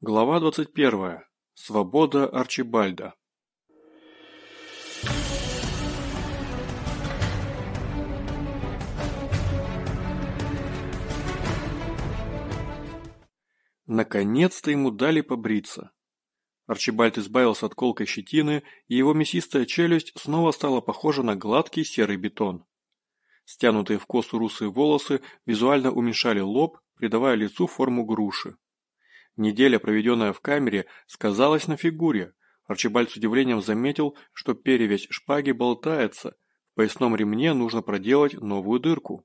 Глава 21. Свобода Арчибальда. Наконец-то ему дали побриться. Арчибальд избавился от колкой щетины, и его мясистая челюсть снова стала похожа на гладкий серый бетон. Стянутые в косу русые волосы визуально уменьшали лоб, придавая лицу форму груши. Неделя, проведенная в камере, сказалась на фигуре. Арчибальд с удивлением заметил, что перевязь шпаги болтается. В поясном ремне нужно проделать новую дырку.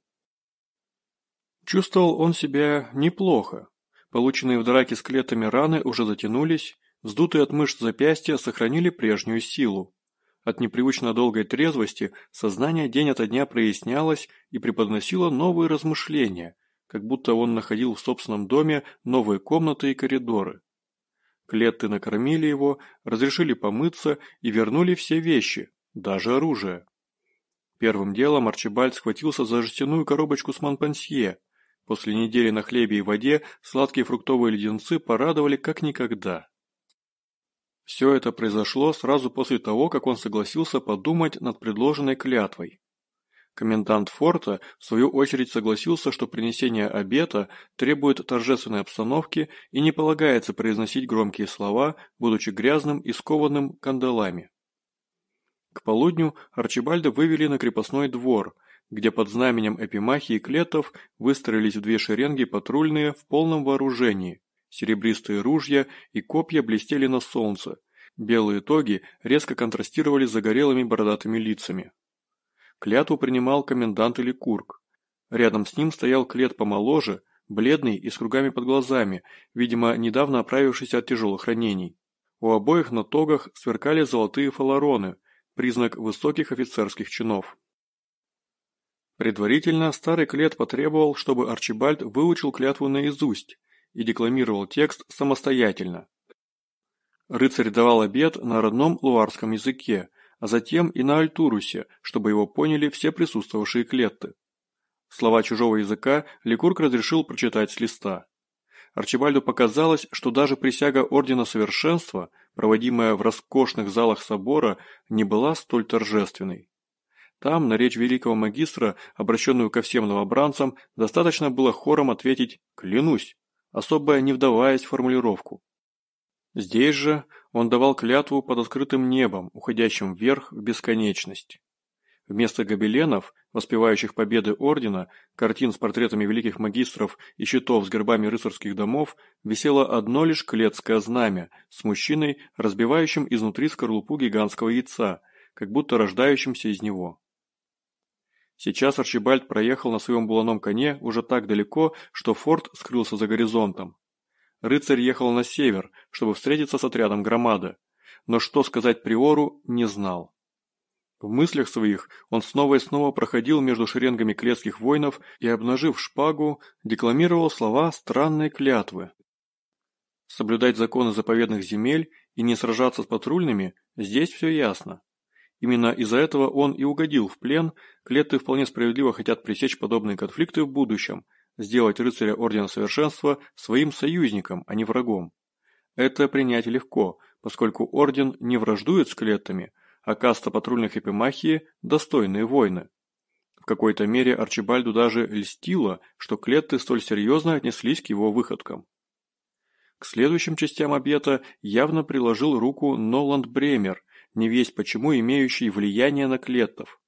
Чувствовал он себя неплохо. Полученные в драке с раны уже затянулись, вздутые от мышц запястья сохранили прежнюю силу. От непривычно долгой трезвости сознание день ото дня прояснялось и преподносило новые размышления, как будто он находил в собственном доме новые комнаты и коридоры. Клетты накормили его, разрешили помыться и вернули все вещи, даже оружие. Первым делом Арчибальд схватился за жестяную коробочку с манпансье. После недели на хлебе и воде сладкие фруктовые леденцы порадовали как никогда. Все это произошло сразу после того, как он согласился подумать над предложенной клятвой. Комендант форта, в свою очередь, согласился, что принесение обета требует торжественной обстановки и не полагается произносить громкие слова, будучи грязным и скованным кандалами. К полудню Арчибальда вывели на крепостной двор, где под знаменем эпимахии клетов выстроились в две шеренги патрульные в полном вооружении. Серебристые ружья и копья блестели на солнце. Белые тоги резко контрастировали с загорелыми бородатыми лицами. Клятву принимал комендант или курк. Рядом с ним стоял клет помоложе, бледный и с кругами под глазами, видимо, недавно оправившийся от тяжелых ранений. У обоих на тогах сверкали золотые фалароны, признак высоких офицерских чинов. Предварительно старый клет потребовал, чтобы Арчибальд выучил клятву наизусть и декламировал текст самостоятельно. Рыцарь давал обед на родном луарском языке, а затем и на Альтурусе, чтобы его поняли все присутствовавшие клетты. Слова чужого языка Ликург разрешил прочитать с листа. Арчибальду показалось, что даже присяга Ордена Совершенства, проводимая в роскошных залах собора, не была столь торжественной. Там, на речь великого магистра, обращенную ко всем новобранцам, достаточно было хором ответить «клянусь», особо не вдаваясь в формулировку. Здесь же он давал клятву под открытым небом, уходящим вверх в бесконечность. Вместо гобеленов, воспевающих победы ордена, картин с портретами великих магистров и щитов с гербами рыцарских домов, висело одно лишь клетское знамя с мужчиной, разбивающим изнутри скорлупу гигантского яйца, как будто рождающимся из него. Сейчас Арчибальд проехал на своем буланом коне уже так далеко, что форт скрылся за горизонтом. Рыцарь ехал на север, чтобы встретиться с отрядом громады, но что сказать Приору не знал. В мыслях своих он снова и снова проходил между шеренгами клетских воинов и, обнажив шпагу, декламировал слова странной клятвы. Соблюдать законы заповедных земель и не сражаться с патрульными – здесь все ясно. Именно из-за этого он и угодил в плен, клетты вполне справедливо хотят пресечь подобные конфликты в будущем, сделать рыцаря Ордена Совершенства своим союзником, а не врагом. Это принять легко, поскольку Орден не враждует с клеттами, а каста патрульных эпимахии – достойные воины. В какой-то мере Арчибальду даже льстило, что клетты столь серьезно отнеслись к его выходкам. К следующим частям обета явно приложил руку Ноланд Бремер, не весть почему имеющий влияние на клеттов.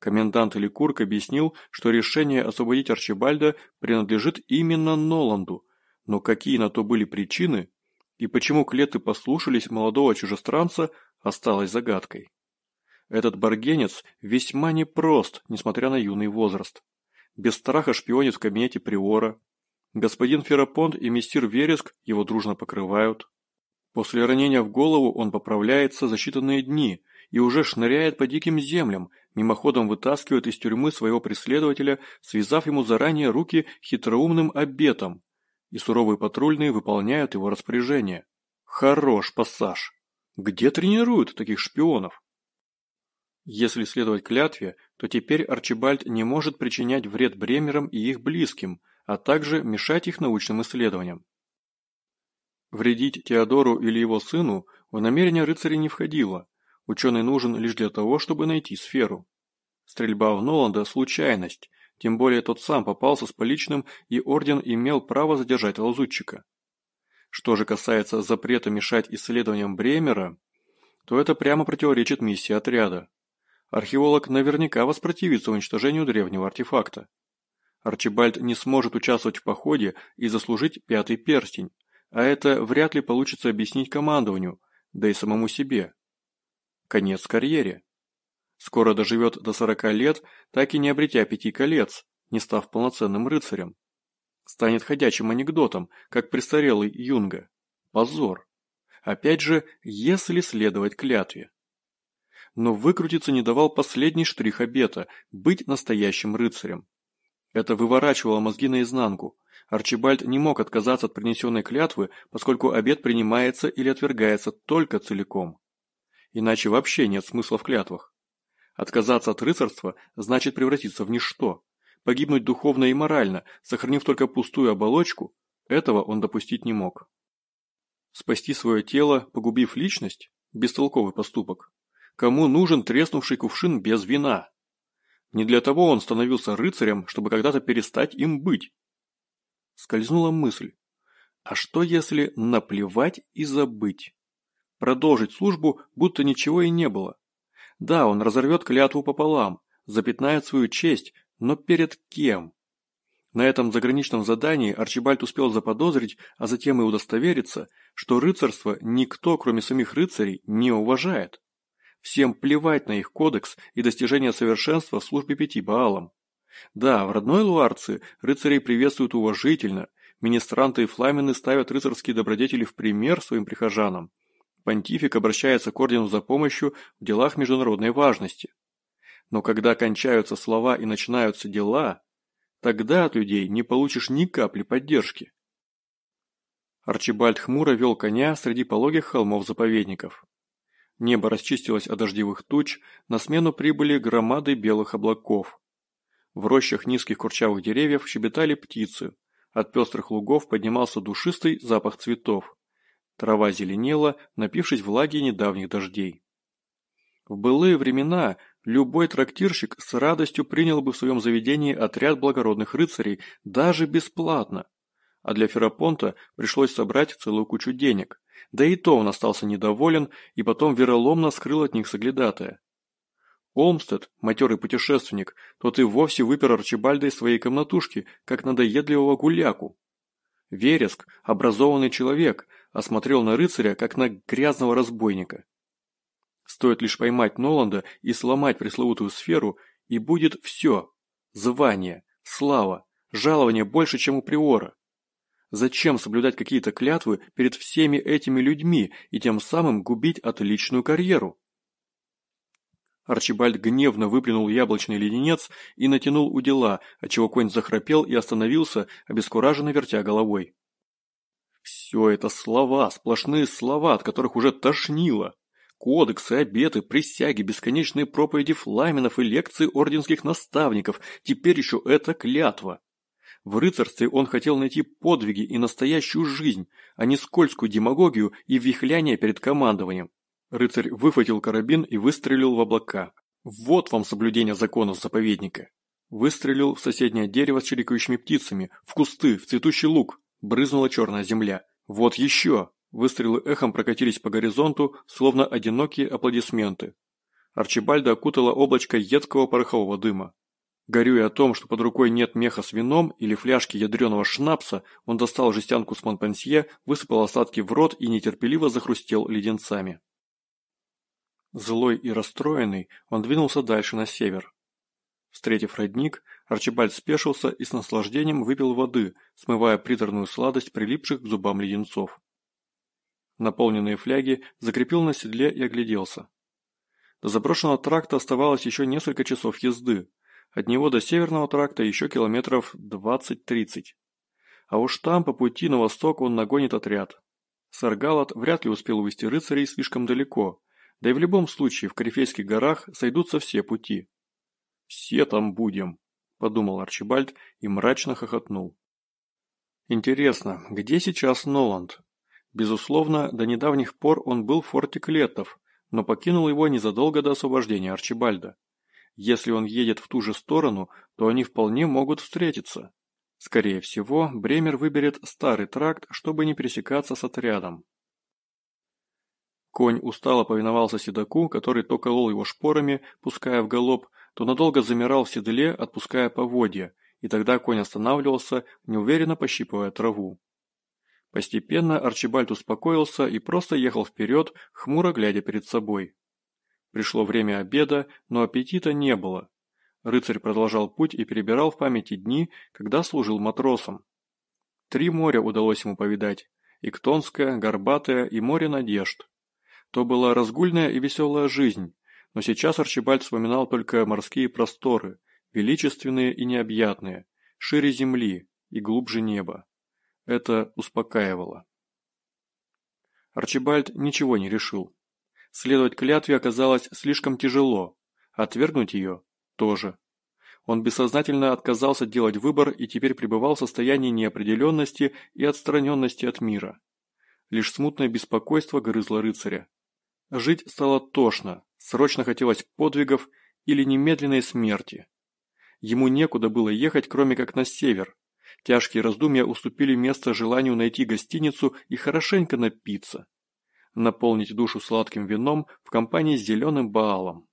Комендант Ликург объяснил, что решение освободить Арчибальда принадлежит именно Ноланду, но какие на то были причины и почему клеты послушались молодого чужестранца, осталось загадкой. Этот баргенец весьма непрост, несмотря на юный возраст. Без страха шпионит в кабинете Приора. Господин Ферапонт и мистер Вереск его дружно покрывают. После ранения в голову он поправляется за считанные дни и уже шныряет по диким землям, мимоходом вытаскивает из тюрьмы своего преследователя, связав ему заранее руки хитроумным обетом, и суровые патрульные выполняют его распоряжение. Хорош пассаж. Где тренируют таких шпионов? Если следовать клятве, то теперь Арчибальд не может причинять вред Бремерам и их близким, а также мешать их научным исследованиям. Вредить Теодору или его сыну в намерение рыцаря не входило. Ученый нужен лишь для того, чтобы найти сферу. Стрельба в Ноланда – случайность, тем более тот сам попался с поличным, и орден имел право задержать лазутчика. Что же касается запрета мешать исследованиям Бремера, то это прямо противоречит миссии отряда. Археолог наверняка воспротивится уничтожению древнего артефакта. Арчибальд не сможет участвовать в походе и заслужить пятый перстень, а это вряд ли получится объяснить командованию, да и самому себе. Конец карьере. Скоро доживет до сорока лет, так и не обретя пяти колец, не став полноценным рыцарем. Станет ходячим анекдотом, как престарелый Юнга. Позор. Опять же, если следовать клятве. Но выкрутиться не давал последний штрих обета – быть настоящим рыцарем. Это выворачивало мозги наизнанку. Арчибальд не мог отказаться от принесенной клятвы, поскольку обет принимается или отвергается только целиком. Иначе вообще нет смысла в клятвах. Отказаться от рыцарства значит превратиться в ничто. Погибнуть духовно и морально, сохранив только пустую оболочку, этого он допустить не мог. Спасти свое тело, погубив личность – бестолковый поступок. Кому нужен треснувший кувшин без вина? Не для того он становился рыцарем, чтобы когда-то перестать им быть. Скользнула мысль. А что если наплевать и забыть? Продолжить службу, будто ничего и не было. Да, он разорвет клятву пополам, запятнает свою честь, но перед кем? На этом заграничном задании Арчибальд успел заподозрить, а затем и удостовериться, что рыцарство никто, кроме самих рыцарей, не уважает. Всем плевать на их кодекс и достижение совершенства в службе пяти Баалам. Да, в родной Луарции рыцарей приветствуют уважительно, министранты и фламены ставят рыцарские добродетели в пример своим прихожанам. Понтифик обращается к ордену за помощью в делах международной важности. Но когда кончаются слова и начинаются дела, тогда от людей не получишь ни капли поддержки. Арчибальд хмуро вел коня среди пологих холмов-заповедников. Небо расчистилось от дождевых туч, на смену прибыли громады белых облаков. В рощах низких курчавых деревьев щебетали птицы, от пестрых лугов поднимался душистый запах цветов. Трава зеленела, напившись влаги недавних дождей. В былые времена любой трактирщик с радостью принял бы в своем заведении отряд благородных рыцарей, даже бесплатно. А для Ферапонта пришлось собрать целую кучу денег. Да и то он остался недоволен и потом вероломно скрыл от них соглядатая. Олмстед, матерый путешественник, тот и вовсе выпер Арчибальда из своей комнатушки, как надоедливого гуляку. Вереск, образованный человек, осмотрел на рыцаря, как на грязного разбойника. Стоит лишь поймать Ноланда и сломать пресловутую сферу, и будет все – звание, слава, жалование больше, чем у Приора. Зачем соблюдать какие-то клятвы перед всеми этими людьми и тем самым губить отличную карьеру? Арчибальд гневно выплюнул яблочный леденец и натянул удила, отчего конь захрапел и остановился, обескураженно вертя головой. Все это слова, сплошные слова, от которых уже тошнило. Кодексы, обеты, присяги, бесконечные проповеди фламенов и лекции орденских наставников, теперь еще это клятва. В рыцарстве он хотел найти подвиги и настоящую жизнь, а не скользкую демагогию и вихляние перед командованием. Рыцарь выхватил карабин и выстрелил в облака. Вот вам соблюдение законов заповедника. Выстрелил в соседнее дерево с чирикающими птицами, в кусты, в цветущий луг. Брызнула черная земля. Вот еще! Выстрелы эхом прокатились по горизонту, словно одинокие аплодисменты. Арчибальда окутала облачко едкого порохового дыма. Горюя о том, что под рукой нет меха с вином или фляжки ядреного шнапса, он достал жестянку с Монпансье, высыпал остатки в рот и нетерпеливо захрустел леденцами. Злой и расстроенный, он двинулся дальше на север. Встретив родник, Арчибальд спешился и с наслаждением выпил воды, смывая приторную сладость прилипших к зубам леденцов. Наполненные фляги закрепил на седле и огляделся. До заброшенного тракта оставалось еще несколько часов езды, от него до Северного тракта еще километров 20-30. А уж там, по пути на восток, он нагонит отряд. Саргалат вряд ли успел увести рыцарей слишком далеко, да и в любом случае в Корифейских горах сойдутся все пути. «Все там будем», – подумал Арчибальд и мрачно хохотнул. «Интересно, где сейчас Ноланд? Безусловно, до недавних пор он был в форте Клеттов, но покинул его незадолго до освобождения Арчибальда. Если он едет в ту же сторону, то они вполне могут встретиться. Скорее всего, Бремер выберет старый тракт, чтобы не пересекаться с отрядом. Конь устало повиновался седаку, который то колол его шпорами, пуская в галоп, то надолго замирал в седле, отпуская поводья, и тогда конь останавливался, неуверенно пощипывая траву. Постепенно Арчибальд успокоился и просто ехал вперед, хмуро глядя перед собой. Пришло время обеда, но аппетита не было. Рыцарь продолжал путь и перебирал в памяти дни, когда служил матросом. Три моря удалось ему повидать – Иктонское, Горбатое и море надежд. То была разгульная и веселая жизнь, но сейчас Арчибальд вспоминал только морские просторы, величественные и необъятные, шире земли и глубже неба. Это успокаивало. Арчибальд ничего не решил. Следовать клятве оказалось слишком тяжело, отвергнуть ее – тоже. Он бессознательно отказался делать выбор и теперь пребывал в состоянии неопределенности и отстраненности от мира. Лишь смутное беспокойство грызло рыцаря. Жить стало тошно, срочно хотелось подвигов или немедленной смерти. Ему некуда было ехать, кроме как на север. Тяжкие раздумья уступили место желанию найти гостиницу и хорошенько напиться. Наполнить душу сладким вином в компании с зеленым баалом.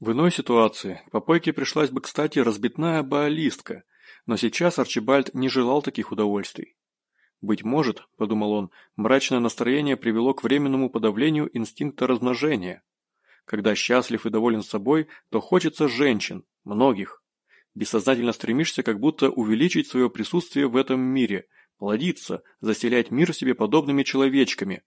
В иной ситуации к попойке пришлась бы, кстати, разбитная баалистка, но сейчас Арчибальд не желал таких удовольствий. Быть может, подумал он, мрачное настроение привело к временному подавлению инстинкта размножения. Когда счастлив и доволен собой, то хочется женщин, многих. Бессознательно стремишься как будто увеличить свое присутствие в этом мире, плодиться, заселять мир себе подобными человечками.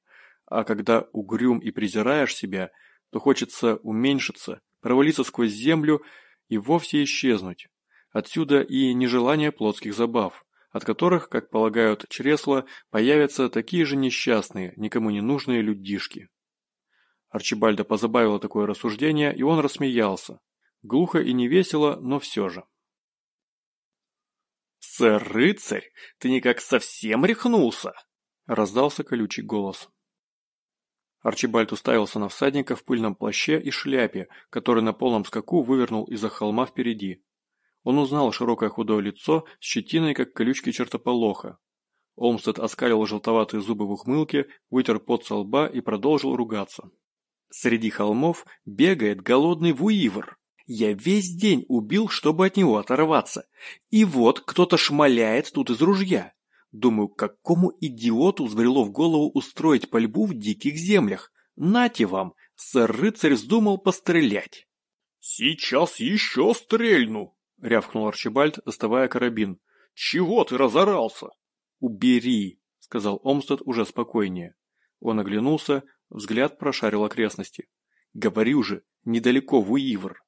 А когда угрюм и презираешь себя, то хочется уменьшиться, провалиться сквозь землю и вовсе исчезнуть. Отсюда и нежелание плотских забав от которых, как полагают чресла, появятся такие же несчастные, никому не нужные людишки. Арчибальда позабавило такое рассуждение, и он рассмеялся. Глухо и невесело, но все же. «Сэр-рыцарь, ты никак совсем рехнулся!» – раздался колючий голос. Арчибальд уставился на всадника в пыльном плаще и шляпе, который на полном скаку вывернул из-за холма впереди. Он узнал широкое худое лицо с щетиной, как колючки чертополоха. Олмстед оскалил желтоватые зубы в ухмылке, вытер пот со лба и продолжил ругаться. «Среди холмов бегает голодный вуивр. Я весь день убил, чтобы от него оторваться. И вот кто-то шмаляет тут из ружья. Думаю, какому идиоту взбрело в голову устроить пальбу в диких землях? Нате вам, сэр-рыцарь вздумал пострелять». «Сейчас еще стрельну!» — рявкнул Арчибальд, доставая карабин. «Чего ты разорался?» «Убери!» — сказал Омстед уже спокойнее. Он оглянулся, взгляд прошарил окрестности. «Говорю же, недалеко Вуивр.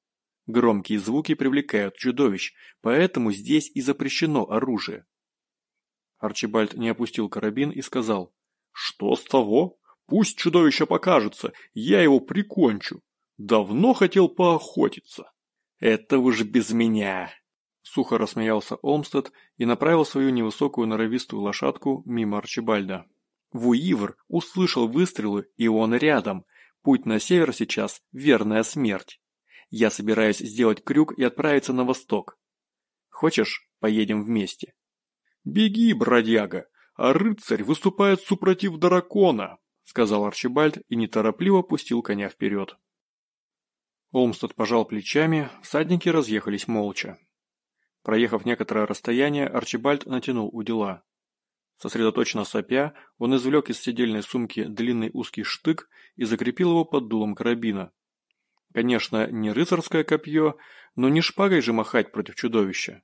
Громкие звуки привлекают чудовищ, поэтому здесь и запрещено оружие». Арчибальд не опустил карабин и сказал. «Что с того? Пусть чудовище покажется, я его прикончу. Давно хотел поохотиться». «Это уж без меня!» Сухо рассмеялся Олмстед и направил свою невысокую норовистую лошадку мимо Арчибальда. Вуивр услышал выстрелы, и он рядом. Путь на север сейчас – верная смерть. Я собираюсь сделать крюк и отправиться на восток. Хочешь, поедем вместе? «Беги, бродяга, а рыцарь выступает супротив дракона», – сказал Арчибальд и неторопливо пустил коня вперед. Олмстед пожал плечами, всадники разъехались молча. Проехав некоторое расстояние, Арчибальд натянул удила. Сосредоточенно сопя, он извлек из сидельной сумки длинный узкий штык и закрепил его под дулом карабина. Конечно, не рыцарское копье, но не шпагой же махать против чудовища.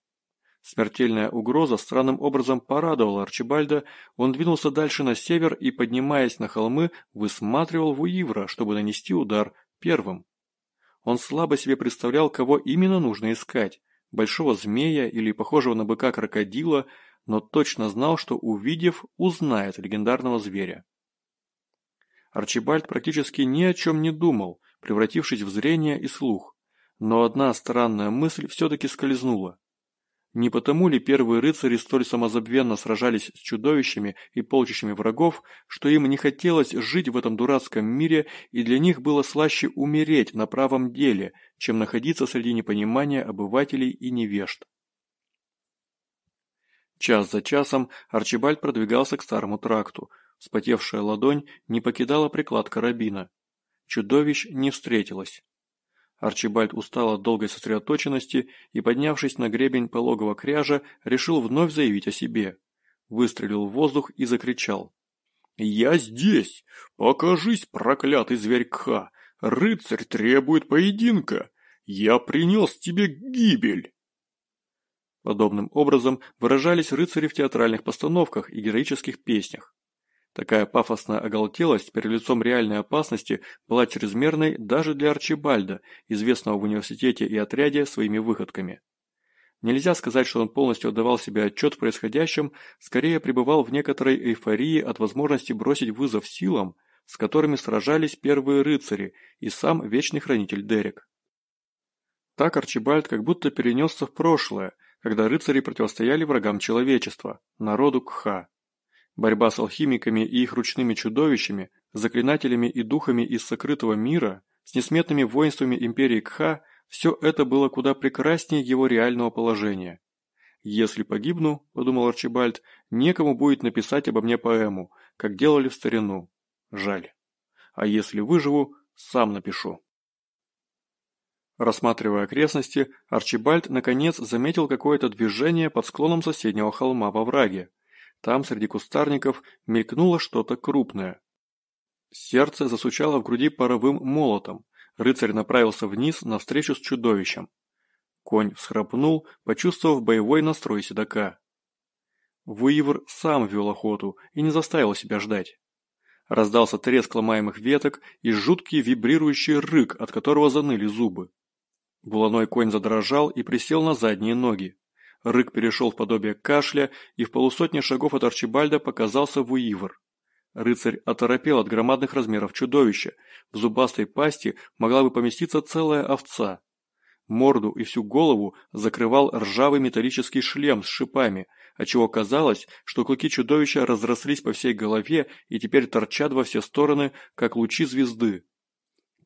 Смертельная угроза странным образом порадовала Арчибальда, он двинулся дальше на север и, поднимаясь на холмы, высматривал Вуивра, чтобы нанести удар первым. Он слабо себе представлял, кого именно нужно искать – большого змея или похожего на быка крокодила, но точно знал, что увидев, узнает легендарного зверя. Арчибальд практически ни о чем не думал, превратившись в зрение и слух, но одна странная мысль все-таки скользнула. Не потому ли первые рыцари столь самозабвенно сражались с чудовищами и полчищами врагов, что им не хотелось жить в этом дурацком мире и для них было слаще умереть на правом деле, чем находиться среди непонимания обывателей и невежд? Час за часом Арчибальд продвигался к старому тракту. Вспотевшая ладонь не покидала приклад карабина. Чудовищ не встретилось. Арчибальд устал от долгой сосредоточенности и, поднявшись на гребень пологого кряжа, решил вновь заявить о себе. Выстрелил в воздух и закричал. «Я здесь! Покажись, проклятый зверь Кха! Рыцарь требует поединка! Я принес тебе гибель!» Подобным образом выражались рыцари в театральных постановках и героических песнях. Такая пафосная оголтелость перед лицом реальной опасности была чрезмерной даже для Арчибальда, известного в университете и отряде своими выходками. Нельзя сказать, что он полностью отдавал себе отчет в происходящем, скорее пребывал в некоторой эйфории от возможности бросить вызов силам, с которыми сражались первые рыцари и сам вечный хранитель Дерек. Так Арчибальд как будто перенесся в прошлое, когда рыцари противостояли врагам человечества, народу Кха. Борьба с алхимиками и их ручными чудовищами, заклинателями и духами из сокрытого мира, с несметными воинствами империи Кха – все это было куда прекраснее его реального положения. «Если погибну, – подумал Арчибальд, – некому будет написать обо мне поэму, как делали в старину. Жаль. А если выживу, сам напишу». Рассматривая окрестности, Арчибальд наконец заметил какое-то движение под склоном соседнего холма во враге. Там, среди кустарников, мелькнуло что-то крупное. Сердце засучало в груди паровым молотом. Рыцарь направился вниз навстречу с чудовищем. Конь всхрапнул, почувствовав боевой настрой седока. Выевр сам вел охоту и не заставил себя ждать. Раздался треск ломаемых веток и жуткий вибрирующий рык, от которого заныли зубы. Буланой конь задрожал и присел на задние ноги. Рык перешел в подобие кашля, и в полусотне шагов от Арчибальда показался Вуивр. Рыцарь оторопел от громадных размеров чудовища. В зубастой пасти могла бы поместиться целая овца. Морду и всю голову закрывал ржавый металлический шлем с шипами, отчего казалось, что клыки чудовища разрослись по всей голове и теперь торчат во все стороны, как лучи звезды.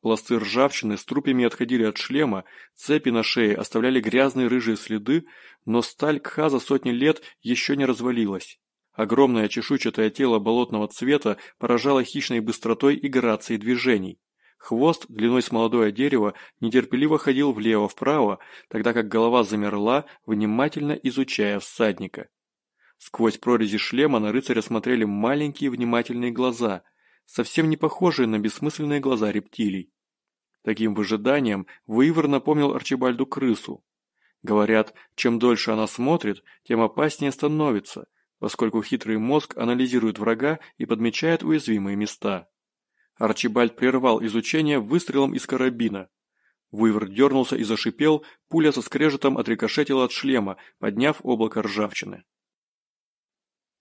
Пласты ржавчины с трупами отходили от шлема, цепи на шее оставляли грязные рыжие следы, но сталь Кха за сотни лет еще не развалилась. Огромное чешуйчатое тело болотного цвета поражало хищной быстротой и грацией движений. Хвост, длиной с молодое дерево, нетерпеливо ходил влево-вправо, тогда как голова замерла, внимательно изучая всадника. Сквозь прорези шлема на рыцаря смотрели маленькие внимательные глаза – совсем не похожие на бессмысленные глаза рептилий. Таким выжиданием Выивер напомнил Арчибальду крысу. Говорят, чем дольше она смотрит, тем опаснее становится, поскольку хитрый мозг анализирует врага и подмечает уязвимые места. Арчибальд прервал изучение выстрелом из карабина. Выивер дернулся и зашипел, пуля со скрежетом отрикошетила от шлема, подняв облако ржавчины.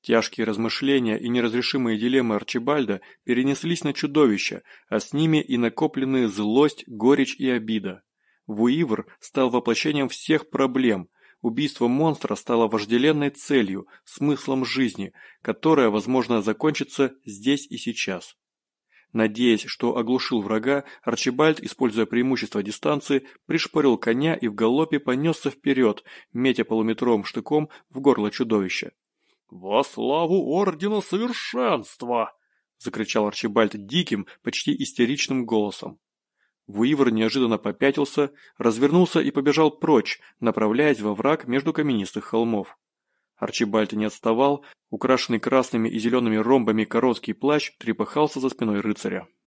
Тяжкие размышления и неразрешимые дилеммы Арчибальда перенеслись на чудовище, а с ними и накопленные злость, горечь и обида. Вуивр стал воплощением всех проблем. Убийство монстра стало вожделенной целью, смыслом жизни, которая, возможно, закончится здесь и сейчас. Надеясь, что оглушил врага, Арчибальд, используя преимущество дистанции, пришпорил коня и в галопе понесся вперед, метя полуметровым штыком в горло чудовища. «Во славу Ордена Совершенства!» – закричал Арчибальд диким, почти истеричным голосом. Вуивер неожиданно попятился, развернулся и побежал прочь, направляясь во враг между каменистых холмов. Арчибальд не отставал, украшенный красными и зелеными ромбами короткий плащ трепыхался за спиной рыцаря.